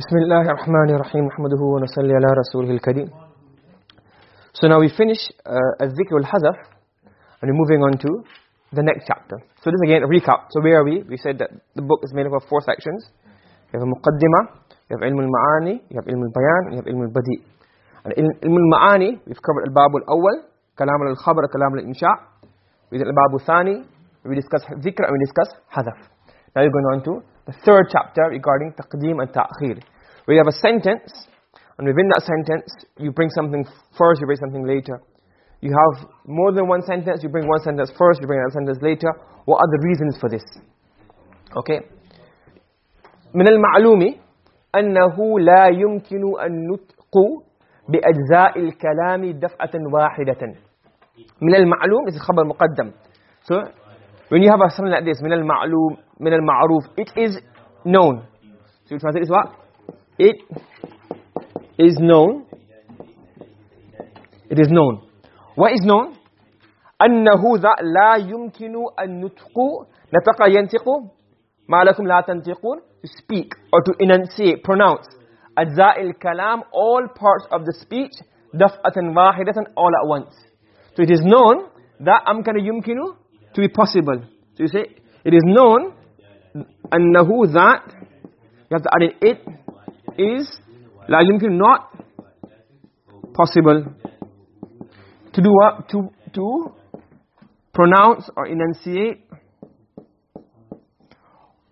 بسم الله الرحمن الرحيم نحمده ونصلي على رسوله الكريم So now we finish uh, al-dhikr al-hazaf and we're moving on to the next chapter. So this again a recap. So where are we? We said that the book is made up of four sections. You have a muqaddimah, you have ilm al-ma'ani, you have ilm al-bayan, you have ilm al-badi. And ilm al-ma'ani, we've covered al-bab al-awwal, kalam al-khabar, kalam al-insha. We did al-bab al-thani, we discussed dhikr and we discussed hazaf. Now we're going on to the third chapter regarding taqdeem and ta'khir. Where you have a sentence, and within that sentence, you bring something first, you bring something later. You have more than one sentence, you bring one sentence first, you bring another sentence later. What are the reasons for this? Okay. من المعلوم أنه لا يمكن النطق بأجزاء الكلام دفعة واحدة. من المعلوم is خبر مقدم. So, when you have a something like this, من المعلوم, من المعروف, it is known. So you translate this what? It is known. It is known. What is known? أنه ذا لا يمكن النطق نطق ينطق ما لكم لا تنطقون to speak or to enunciate, pronounce أجزاء الكلام all parts of the speech دفعة واحدة all at once. So it is known that أمكن يمكن to be possible. So you say it is known annahu that you have to add in it is la yumkin not possible. To do what? To to pronounce or enunciate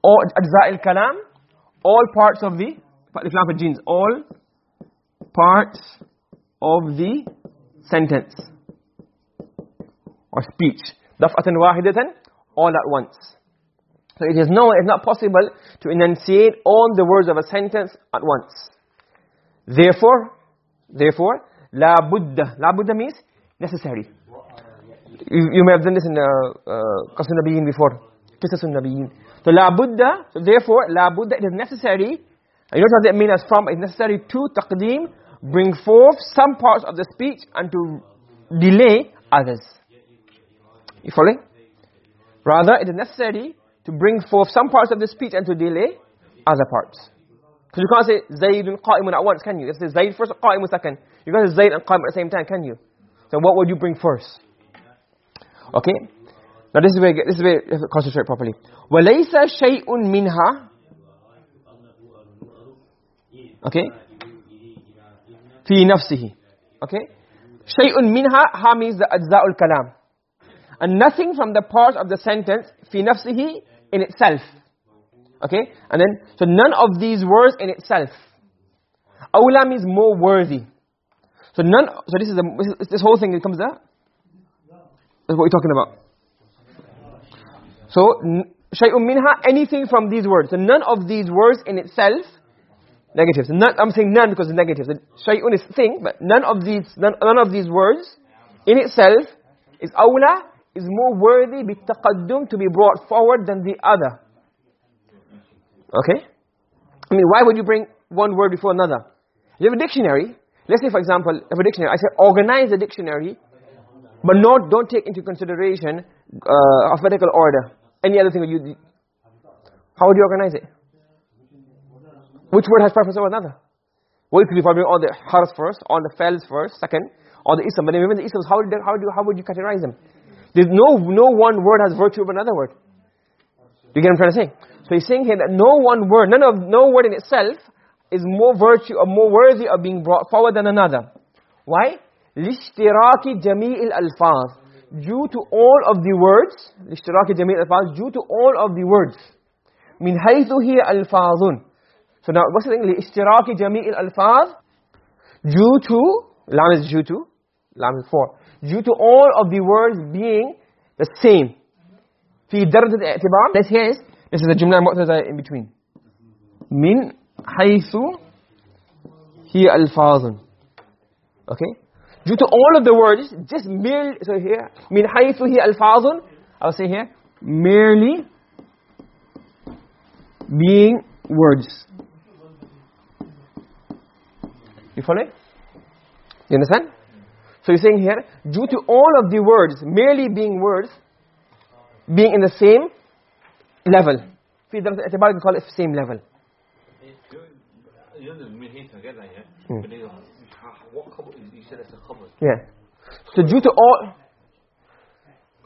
all ajza al kalam all parts of the for genes. All parts of the sentence or speech. daf'atan wahidatan all at once so it is known it's not possible to enunciate all the words of a sentence at once. Therefore therefore la buddha la means necessary. You, you may have done this in the uh, Qasr Nabiyin before. Qisas Nabiyin so la so therefore la buddha it is necessary. You know what that means from? It's necessary to taqdeem bring forth some parts of the speech and to delay others. You following? Rather it is necessary to bring forth some parts of the speech and to delay other parts. Because you can't say zaydun qa'imun at once can you? You say zayd first qa'imun second. You can't say zayd and qa'im at the same time can you? So what would you bring first? Okay? Now this is where this is where you have to concentrate properly. walaysa shay'un minha okay? fi nafsihi okay? shay'un minha ha means the ajza'ul kalam. And nothing from the parts of the sentence fi nafsihi in itself. Okay? And then so none of these words in itself. Awla means more worthy. So none so this is the this whole thing comes there that's what we're talking about. So shay'un minha anything from these words. So none of these words in itself negative. So i'm saying none because it's negative. So shay'un is thing but none of these none, none of these words in itself is awla is more worthy bitaqaddum to be brought forward than the other. Okay? I mean why would you bring one word before another? You have a dictionary. Let's say for example I have a dictionary. I say organize a dictionary but not don't take into consideration uh, alphabetical order. Any other thing you how would you organize it? Which word has preference over another? Well you could probably all the harfs first all the fails first second all the ism but even the isms how, how, do, how would you categorize them there's no no one word has virtue of another word. You get what i'm trying to say? So he's saying here that no one word none of no word in itself is more virtue or more worthy of being brought forward than another. Why? Lishtiraki jami' al-alfaz. Due to all of the words lishtiraki jami' al-alfaz due to all of the words. Min haythu hiya alfazun so now what's the thing? Lishtiraki jami' al-alfaz due to lam is due to lam is for due to all of the words being the same. Fi darajat al-i'tibar. This here is? This is a jumla mu'tada in between. Min haythu hiya alfazun. Okay? Due to all of the words just merely so here min haythu hiya alfazun i'll say here merely being words. You follow you understand so you're saying here due to all of the words merely being words being in the same level في درجه الاعتبار we call it same level you know the minhaj I get that, yeah? Hmm. But they go, how- what khabar, you said it's a khabar. Yeah. So due to all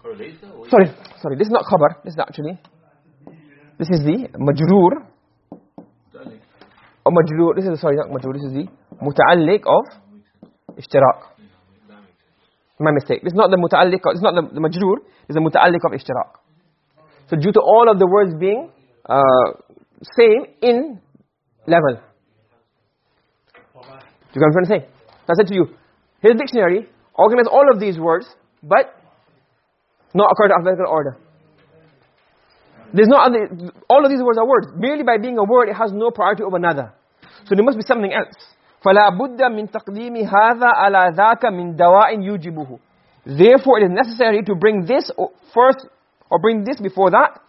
Correlation or sorry, sorry, this is not khabar, this is actually this is the majroor Darling. or majroor, this is sorry, not majroor, this is the muta'alliq of ishtiraq. My mistake. Is not the muta'alliq, it's not the, the majroor, it's the muta'alliq of ishtiraq. So due to all of the words being uh, same in level. You get what I'm trying to say? Said to you, his dictionary, organize all of these words, but not according to alphabetical order. There's no other, all of these words are words. Merely by being a word, it has no priority over another. So there must be something else. فَلَا بُدَّ مِن تَقْدِيمِ هَذَا عَلَى ذَاكَ مِن دَوَاءٍ يُوجِبُهُ Therefore, it is necessary to bring this o- first, or bring this before that,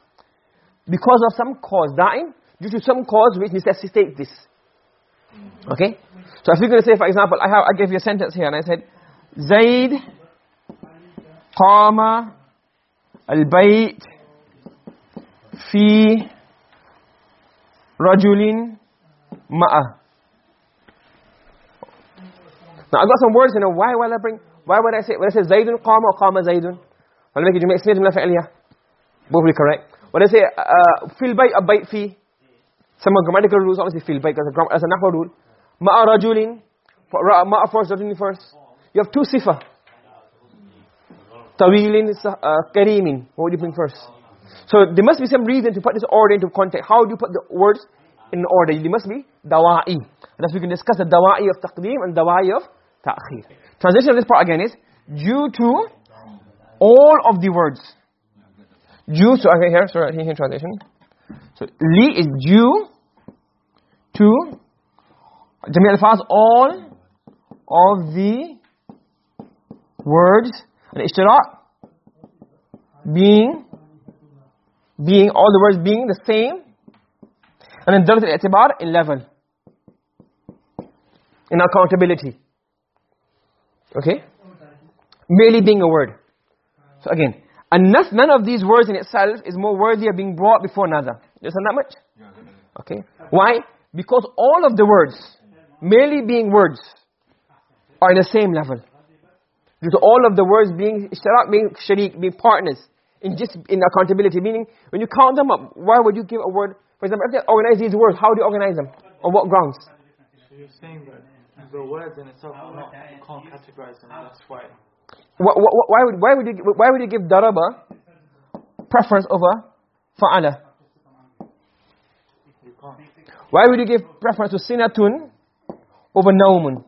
because of some cause. Da'in, due to some cause which necessitates this. Okay? So if you're going to say, for example, I, have, I gave you a sentence here, and I said, Zayd قام البيت في رجل معه Now I've got some words, you know, why will I bring, why would I say, when I say Zaydun Qama or Qama Zaydun? I make a Jumlah Ismiyah Jumlah Fa'iliyah. Both will be correct. When I say uh, Fil Bayt Abayt Fi, some grammatical rules, obviously Fil Bayt, as a Nahwa rule. Ma'a Rajulin, Ma'a first, Rajulin first. You have two sifa. Tawilin, uh, Karimin. What would you bring first? So there must be some reason to put this order into context. How do you put the words in order? They must be dawa'i. That's we can discuss the dawa'i of taqdeem and dawa'i of ta'khir. Translation of this part again is due to all of the words. Due to, okay here, sorry, here, translation. So li is due to Jami al-Faz, all of the words, and ishtiraq being being all the words being the same and then dalat al-i'tibar in level in accountability okay? Merely being a word. So again and none of these words in itself is more worthy of being brought before another. You understand that much? Okay? Why? Because all of the words merely being words are in the same level. Due all of the words being ishtirak being sharik being partners in just in accountability. Meaning when you count them up why would you give a word? For example if you organize these words how do you organize them? On what grounds? So you're saying that the words in itself are not, you can't categorize them, that's why. Wh- wh- wh- why would why would you why would you give daraba preference over fa'ala why would you give preference to sinatun over naumun.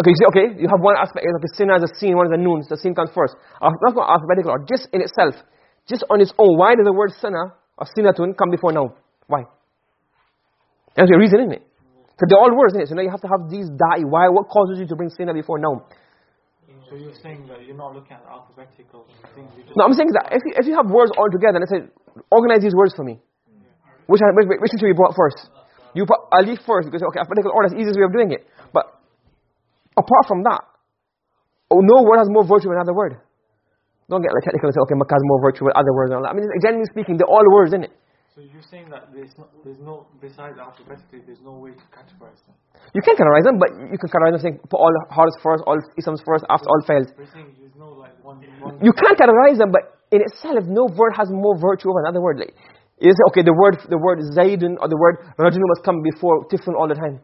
Okay, you see, okay, you have one aspect, okay, sin as a sin, one is a noon, so sin comes first. Uh, not going alphabetical, or just in itself, just on its own, why does the word sana or sinatun come before now? Why? There's a reason, isn't it? Because they're all words, isn't it? So now you have to have these da'i. Why? What causes you to bring sinna before now? So you're saying that you're not looking at the alphabetical things. No, I'm saying that if you, if you have words all together, let's say, organize these words for me. Which, which, which should be brought first? You put alif first, because, okay, alphabetical order is the easiest way of doing it. But apart from that, oh, no word has more virtue than another word. Don't get like technical and say, okay, Makkah has more virtue than other words and all that. I mean, generally speaking, they're all words, isn't it? So you're saying that there's no, there's no, besides alphabetically, there's no way to categorize them. You can categorize them, but you can categorize them saying, put all hards first, all isms first, after all fails. We're saying there's no like one, one You can categorize them, but in itself, no word has more virtue over another word. Like, you say, okay, the word, the word Zaydun or the word Rajulun must come before Tiflun all the time.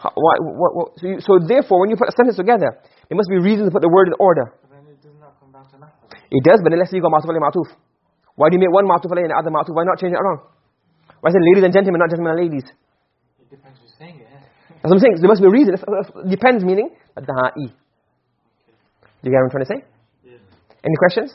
How, why, what, what, so, you, so therefore, when you put a sentence together, there must be reasons to put the word in order. but then it doesn't come down to nothing. It does, but say you got Ma'tuf alayhi Ma'tuf. Why do you make one Ma'tuf alayhi and the other Ma'tuf? Why not change it around? Why say ladies and gentlemen, not gentlemen and ladies? It depends who's saying it. That's what I'm saying. There must be a reason. Depends meaning. Do you get what I'm trying to say? Yeah. Any questions?